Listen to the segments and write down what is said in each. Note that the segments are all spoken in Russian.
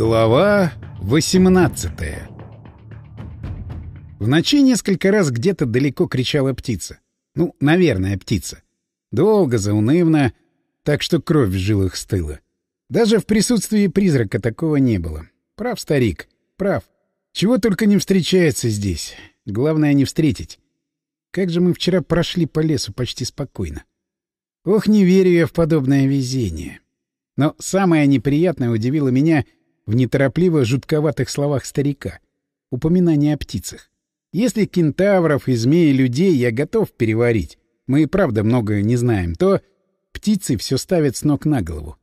Глава 18 В ночи несколько раз где-то далеко кричала птица. Ну, наверное, птица. Долго, заунывно, так что кровь в жилах стыла. Даже в присутствии призрака такого не было. Прав старик, прав. Чего только не встречается здесь. Главное — не встретить. Как же мы вчера прошли по лесу почти спокойно. Ох, не верю я в подобное везение. Но самое неприятное удивило меня — в неторопливо жутковатых словах старика. Упоминание о птицах. Если кентавров и змеи людей я готов переварить, мы и правда много не знаем, то птицы все ставят с ног на голову.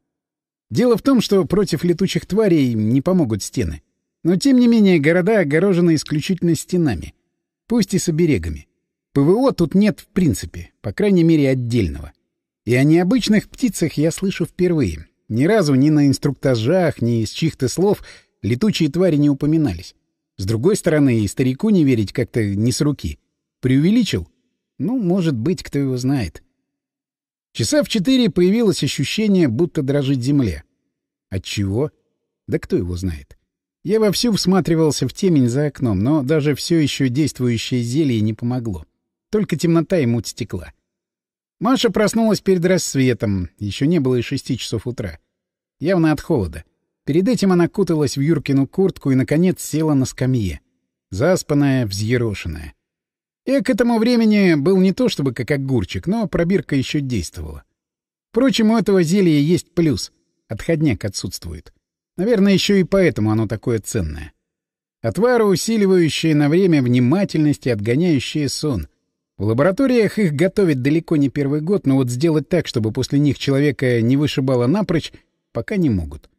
Дело в том, что против летучих тварей не помогут стены. Но, тем не менее, города огорожены исключительно стенами. Пусть и с оберегами. ПВО тут нет в принципе, по крайней мере, отдельного. И о необычных птицах я слышу впервые. Ни разу ни на инструктажах, ни из чьих-то слов летучие твари не упоминались. С другой стороны, и старику не верить как-то не с руки. Преувеличил? Ну, может быть, кто его знает. Часа в четыре появилось ощущение, будто дрожит земля. От чего? Да кто его знает. Я вовсю всматривался в темень за окном, но даже все еще действующее зелье не помогло. Только темнота и муть стекла. Маша проснулась перед рассветом, еще не было и шести часов утра. Явно от холода. Перед этим она куталась в Юркину куртку и, наконец, села на скамье. Заспанная, взъерошенная. Я к этому времени был не то чтобы как огурчик, но пробирка еще действовала. Впрочем, у этого зелья есть плюс. Отходняк отсутствует. Наверное, еще и поэтому оно такое ценное. Отвары, усиливающие на время внимательность и отгоняющие сон — в лабораториях их готовят далеко не первый год, но вот сделать так, чтобы после них человека не вышибало напрочь, пока не могут.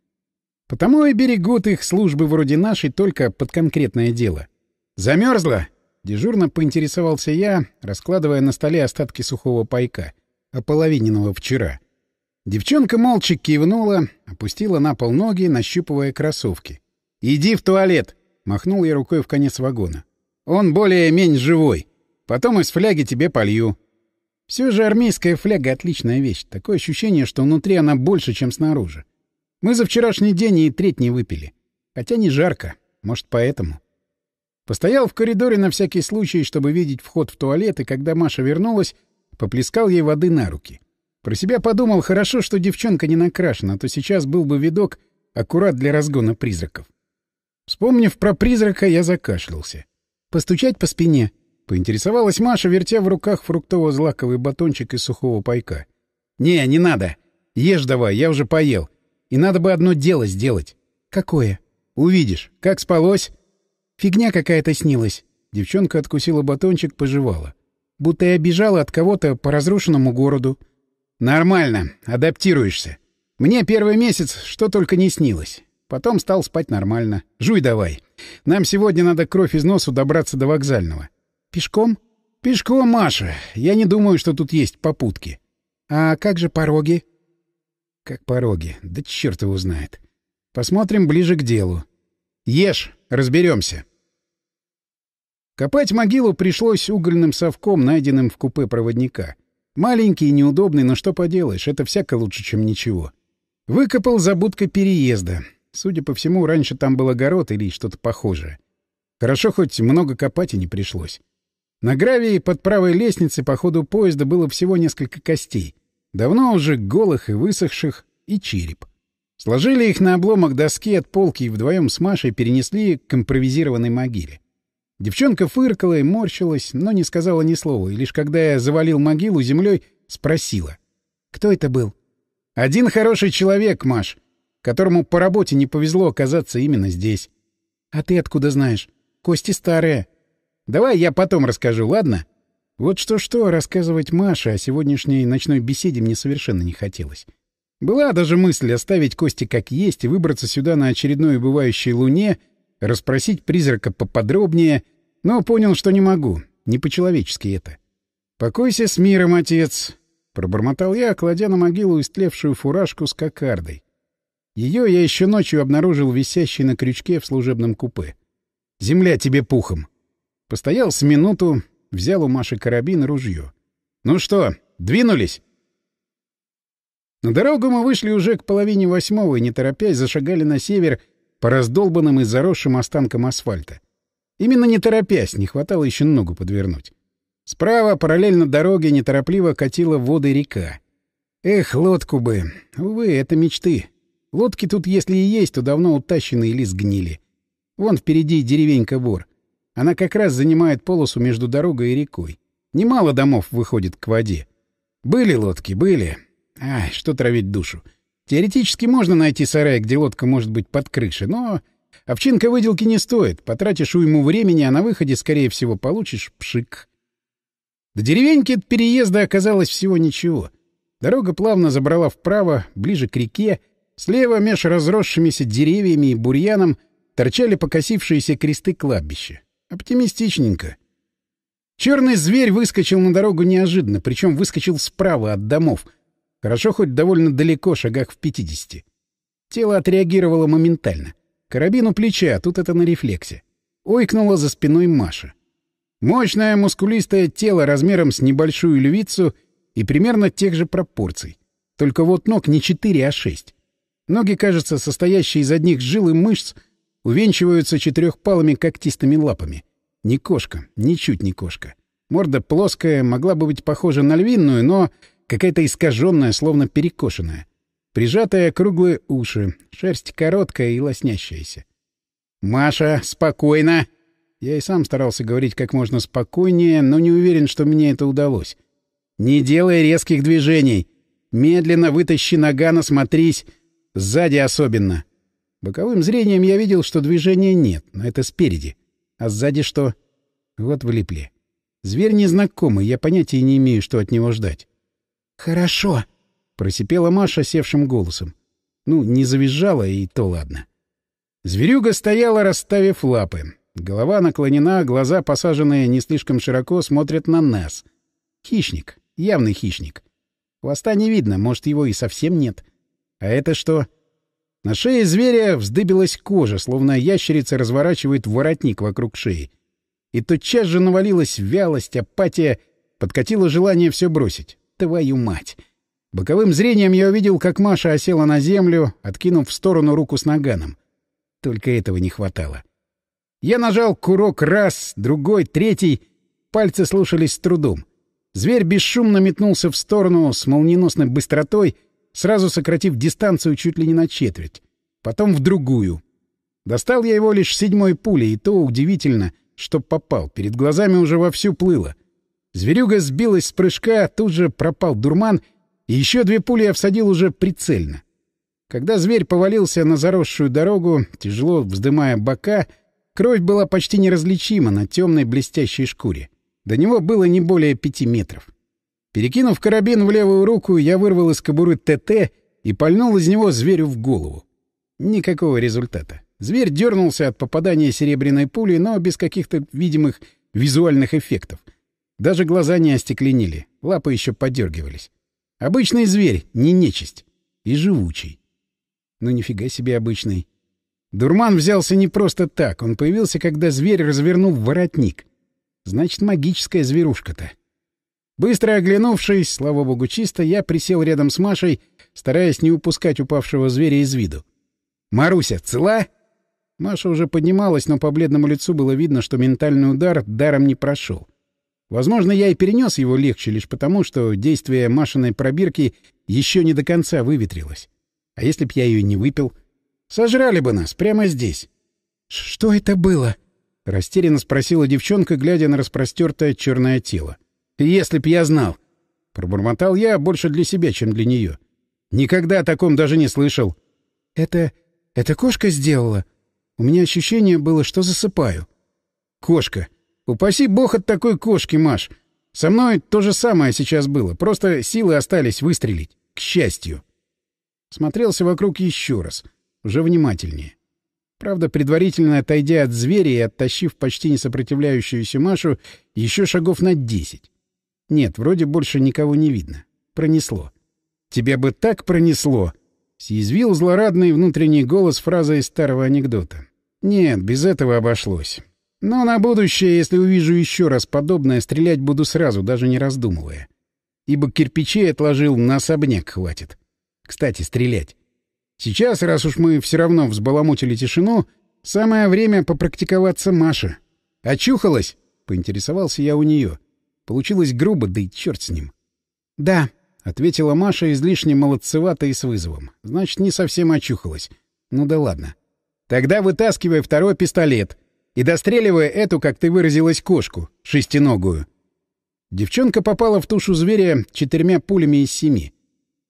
Потому и берегут их службы вроде нашей только под конкретное дело. «Замерзла?» — дежурно поинтересовался я, раскладывая на столе остатки сухого пайка, ополовиненного вчера. Девчонка молча кивнула, опустила на пол ноги, нащупывая кроссовки. «Иди в туалет!» — махнул я рукой в конец вагона. «Он более-менее живой!» Потом из фляги тебе полью. Все же армейская фляга — отличная вещь. Такое ощущение, что внутри она больше, чем снаружи. Мы за вчерашний день и треть не выпили. Хотя не жарко. Может, поэтому. Постоял в коридоре на всякий случай, чтобы видеть вход в туалет, и когда Маша вернулась, поплескал ей воды на руки. Про себя подумал, хорошо, что девчонка не накрашена, а то сейчас был бы видок аккурат для разгона призраков. Вспомнив про призрака, я закашлялся. «Постучать по спине?» Поинтересовалась Маша, вертя в руках фруктово-злаковый батончик из сухого пайка. «Не, не надо. Ешь давай, я уже поел. И надо бы одно дело сделать». «Какое?» «Увидишь. Как спалось?» «Фигня какая-то снилась». Девчонка откусила батончик, пожевала. «Будто я бежала от кого-то по разрушенному городу». «Нормально. Адаптируешься. Мне первый месяц что только не снилось. Потом стал спать нормально. Жуй давай. Нам сегодня надо кровь из носу добраться до вокзального». Пешком? Пешком, Маша. Я не думаю, что тут есть попутки. А как же пороги? Как пороги? Да черт его знает. Посмотрим ближе к делу. Ешь, разберемся. Копать могилу пришлось угольным совком, найденным в купе проводника. Маленький и неудобный, но что поделаешь, это всяко лучше, чем ничего. Выкопал за будкой переезда. Судя по всему, раньше там был огород или что-то похожее. Хорошо, хоть много копать и не пришлось. На гравии под правой лестницей по ходу поезда было всего несколько костей. Давно уже голых и высохших, и череп. Сложили их на обломок доски от полки и вдвоем с Машей перенесли к импровизированной могиле. Девчонка фыркала и морщилась, но не сказала ни слова, и лишь когда я завалил могилу землей, спросила. «Кто это был?» «Один хороший человек, Маш, которому по работе не повезло оказаться именно здесь». «А ты откуда знаешь? Кости старые». Давай я потом расскажу, ладно? Вот что-что рассказывать Маше о сегодняшней ночной беседе мне совершенно не хотелось. Была даже мысль оставить Кости как есть и выбраться сюда на очередной убывающей луне, расспросить призрака поподробнее, но понял, что не могу. Не по-человечески это. «Покойся с миром, отец!» — пробормотал я, кладя на могилу истлевшую фуражку с кокардой. Ее я еще ночью обнаружил висящей на крючке в служебном купе. «Земля тебе пухом!» Постоял с минуту, взял у Маши карабин и ружье. «Ну что, двинулись?» На дорогу мы вышли уже к половине восьмого и, не торопясь, зашагали на север по раздолбанным и заросшим останкам асфальта. Именно не торопясь, не хватало еще ногу подвернуть. Справа, параллельно дороге, неторопливо катила воды река. Эх, лодку бы. Увы, это мечты. Лодки тут, если и есть, то давно утащены или сгнили. Вон впереди деревенька Вор. Она как раз занимает полосу между дорогой и рекой. Немало домов выходит к воде. Были лодки, были. Ай, что травить душу. Теоретически можно найти сарай, где лодка может быть под крышей, но овчинка выделки не стоит. Потратишь уйму времени, а на выходе, скорее всего, получишь пшик. До деревеньки от переезда оказалось всего ничего. Дорога плавно забрала вправо, ближе к реке. Слева, меж разросшимися деревьями и бурьяном, торчали покосившиеся кресты кладбища. Оптимистичненько. Черный зверь выскочил на дорогу неожиданно, причем выскочил справа от домов. Хорошо хоть довольно далеко, шагах в пятидесяти. Тело отреагировало моментально. Карабин у плеча, тут это на рефлексе. Ойкнула за спиной Маша. Мощное мускулистое тело размером с небольшую львицу и примерно тех же пропорций. Только вот ног не четыре, а шесть. Ноги, кажется, состоящие из одних жил и мышц, увенчиваются четырехпалыми когтистыми лапами. Не кошка, ничуть не кошка. Морда плоская, могла бы быть похожа на львиную, но какая-то искаженная, словно перекошенная. Прижатые круглые уши, шерсть короткая и лоснящаяся. «Маша, спокойно!» Я и сам старался говорить как можно спокойнее, но не уверен, что мне это удалось. «Не делай резких движений. Медленно вытащи наган, осмотрись. Сзади особенно». Боковым зрением я видел, что движения нет, но это спереди. А сзади что? Вот влипли. Зверь незнакомый, я понятия не имею, что от него ждать. «Хорошо», — просипела Маша севшим голосом. Ну, не завизжала, и то ладно. Зверюга стояла, расставив лапы. Голова наклонена, глаза, посаженные не слишком широко, смотрят на нас. Хищник. Явный хищник. Хвоста не видно, может, его и совсем нет. А это что? На шее зверя вздыбилась кожа, словно ящерица разворачивает воротник вокруг шеи. И тотчас же навалилась вялость, апатия, подкатило желание все бросить. Твою мать! Боковым зрением я увидел, как Маша осела на землю, откинув в сторону руку с наганом. Только этого не хватало. Я нажал курок раз, другой, третий. Пальцы слушались с трудом. Зверь бесшумно метнулся в сторону с молниеносной быстротой, сразу сократив дистанцию чуть ли не на четверть. Потом в другую. Достал я его лишь седьмой пулей, и то удивительно, что попал. Перед глазами уже вовсю плыло. Зверюга сбилась с прыжка, тут же пропал дурман, и еще две пули я всадил уже прицельно. Когда зверь повалился на заросшую дорогу, тяжело вздымая бока, Кровь была почти неразличима на темной блестящей шкуре. До него было не более пяти метров. Перекинув карабин в левую руку, я вырвал из кобуры ТТ и пальнул из него зверю в голову. Никакого результата. Зверь дернулся от попадания серебряной пули, но без каких-то видимых визуальных эффектов. Даже глаза не остекленели, лапы еще подергивались. Обычный зверь, не нечисть. И живучий. Ну нифига себе обычный. Дурман взялся не просто так. Он появился, когда зверь развернул воротник. Значит, магическая зверушка-то. Быстро оглянувшись, слава богу, чисто, я присел рядом с Машей, стараясь не упускать упавшего зверя из виду. «Маруся, цела?» Маша уже поднималась, но по бледному лицу было видно, что ментальный удар даром не прошел. Возможно, я и перенес его легче лишь потому, что действие Машиной пробирки еще не до конца выветрилось. А если б я ее не выпил — Сожрали бы нас прямо здесь. — Что это было? — растерянно спросила девчонка, глядя на распростертое черное тело. — Если б я знал. Пробормотал я больше для себя, чем для нее. Никогда о таком даже не слышал. — Это... это кошка сделала? У меня ощущение было, что засыпаю. — Кошка. Упаси бог от такой кошки, Маш. Со мной то же самое сейчас было. Просто силы остались выстрелить. К счастью. Смотрелся вокруг еще раз — уже внимательнее. Правда, предварительно отойдя от зверя и оттащив почти не сопротивляющуюся Машу еще шагов на десять. Нет, вроде больше никого не видно. Пронесло. «Тебя бы так пронесло!» — съязвил злорадный внутренний голос фраза из старого анекдота. «Нет, без этого обошлось. Но на будущее, если увижу еще раз подобное, стрелять буду сразу, даже не раздумывая. Ибо кирпичей отложил, на особняк хватит. Кстати, стрелять. Сейчас, раз уж мы все равно взбаламутили тишину, самое время попрактиковаться Маше. «Очухалась?» — поинтересовался я у нее. Получилось грубо, да и черт с ним. «Да», — ответила Маша излишне молодцевато и с вызовом. «Значит, не совсем очухалась. Ну да ладно. Тогда вытаскивай второй пистолет и достреливай эту, как ты выразилась, кошку, шестиногую». Девчонка попала в тушу зверя четырьмя пулями из семи.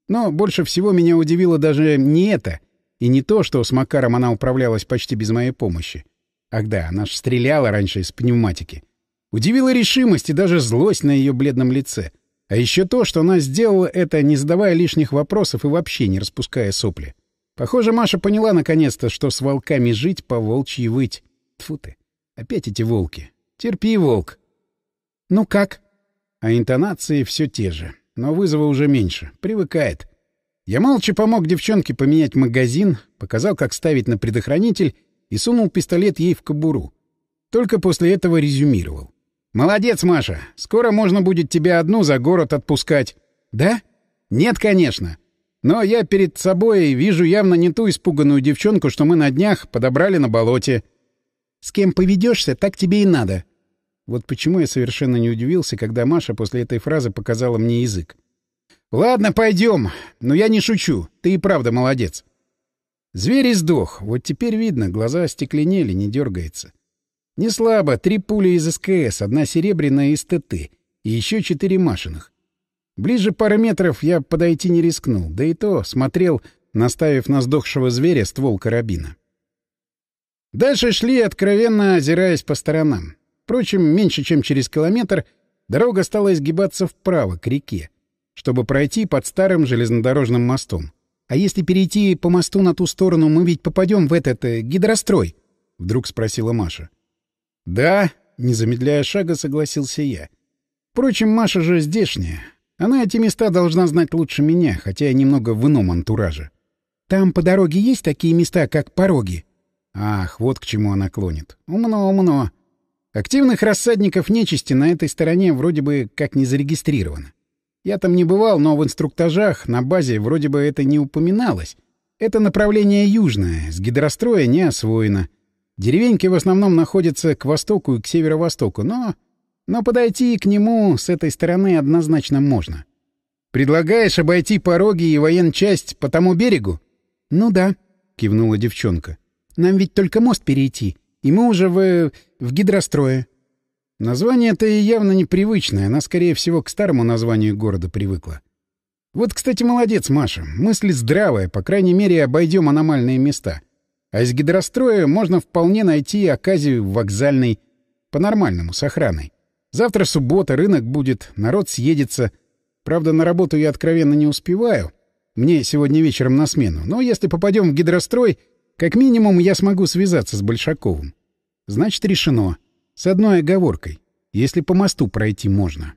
Но больше всего меня удивило даже не это, и не то, что с Макаром она управлялась почти без моей помощи. Ах да, она ж стреляла раньше из пневматики. Удивила решимость и даже злость на ее бледном лице. А еще то, что она сделала это, не задавая лишних вопросов и вообще не распуская сопли. Похоже, Маша поняла наконец-то, что с волками жить, по волчьи выть. Тьфу ты. Опять эти волки. Терпи, волк. «Ну как?» А интонации все те же, но вызова уже меньше. Привыкает. Я молча помог девчонке поменять магазин, показал, как ставить на предохранитель и сунул пистолет ей в кобуру. Только после этого резюмировал. «Молодец, Маша. Скоро можно будет тебя одну за город отпускать». «Да?» «Нет, конечно. Но я перед собой вижу явно не ту испуганную девчонку, что мы на днях подобрали на болоте». «С кем поведешься, так тебе и надо», вот почему я совершенно не удивился, когда Маша после этой фразы показала мне язык. «Ладно, пойдем. Но я не шучу. Ты и правда молодец». Зверь издох. Вот теперь видно, глаза остекленели, не дергается. Не слабо. Три пули из СКС, одна серебряная из ТТ и еще четыре Машиных. Ближе пары метров я подойти не рискнул, да и то смотрел, наставив на сдохшего зверя ствол карабина. Дальше шли, откровенно озираясь по сторонам. Впрочем, меньше чем через километр дорога стала изгибаться вправо, к реке, чтобы пройти под старым железнодорожным мостом. «А если перейти по мосту на ту сторону, мы ведь попадем в этот э, гидрострой?» — вдруг спросила Маша. «Да», — не замедляя шага, согласился я. «Впрочем, Маша же здешняя. Она эти места должна знать лучше меня, хотя и немного в ином антураже. Там по дороге есть такие места, как пороги?» Ах, вот к чему она клонит. Умно, умно. Активных рассадников нечисти на этой стороне вроде бы как не зарегистрировано. Я там не бывал, но в инструктажах на базе вроде бы это не упоминалось. Это направление южное, с гидростроя не освоено. Деревеньки в основном находятся к востоку и к северо-востоку, но... Но подойти к нему с этой стороны однозначно можно. «Предлагаешь обойти пороги и военчасть по тому берегу?» «Ну да», — кивнула девчонка. «Нам ведь только мост перейти. И мы уже в... в гидрострое. Название-то явно непривычное. Она, скорее всего, к старому названию города привыкла. Вот, кстати, молодец, Маша. Мысль здравая. По крайней мере, обойдем аномальные места. А из гидростроя можно вполне найти оказию вокзальной. По-нормальному, с охраной. Завтра суббота, рынок будет, народ съедется. Правда, на работу я откровенно не успеваю. Мне сегодня вечером на смену. Но если попадем в гидрострой, как минимум, я смогу связаться с Большаковым. Значит, решено. С одной оговоркой. Если по мосту пройти можно.